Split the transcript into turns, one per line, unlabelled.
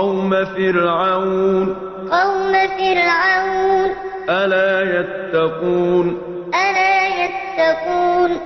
قَوْمَ فِرْعَوْنَ.
قَوْمَ فِرْعَوْنَ ۚ.
أَلَا يَتَّقُونَ؟
أَلَا يَتَّقُونَ.